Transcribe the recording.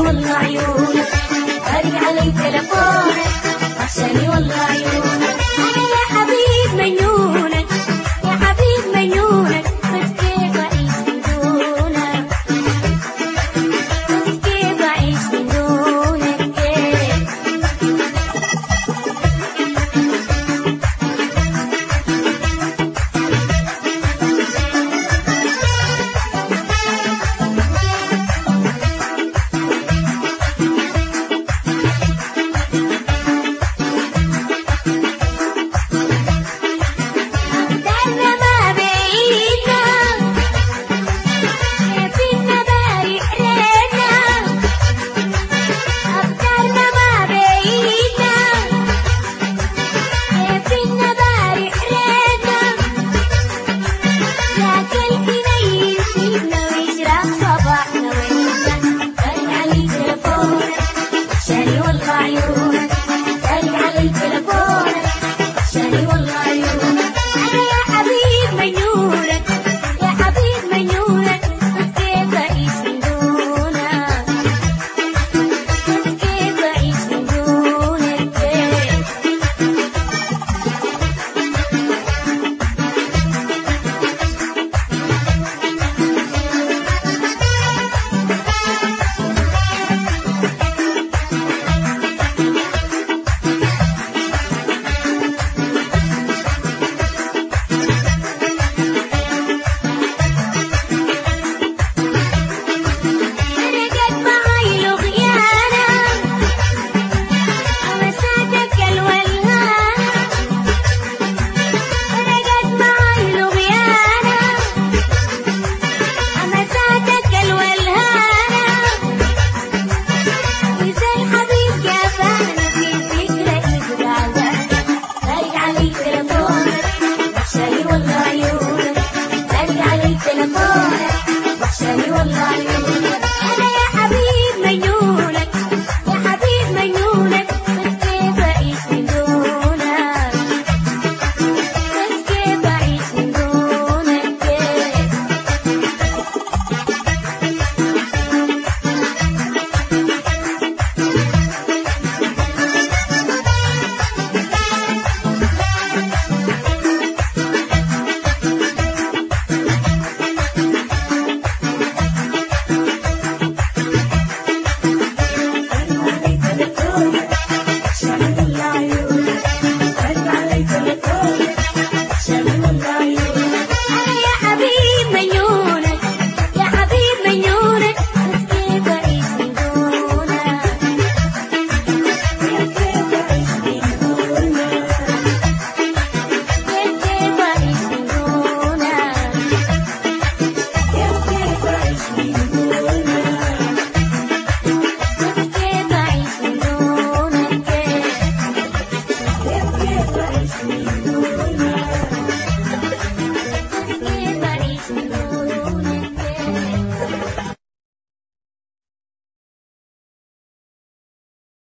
والعيون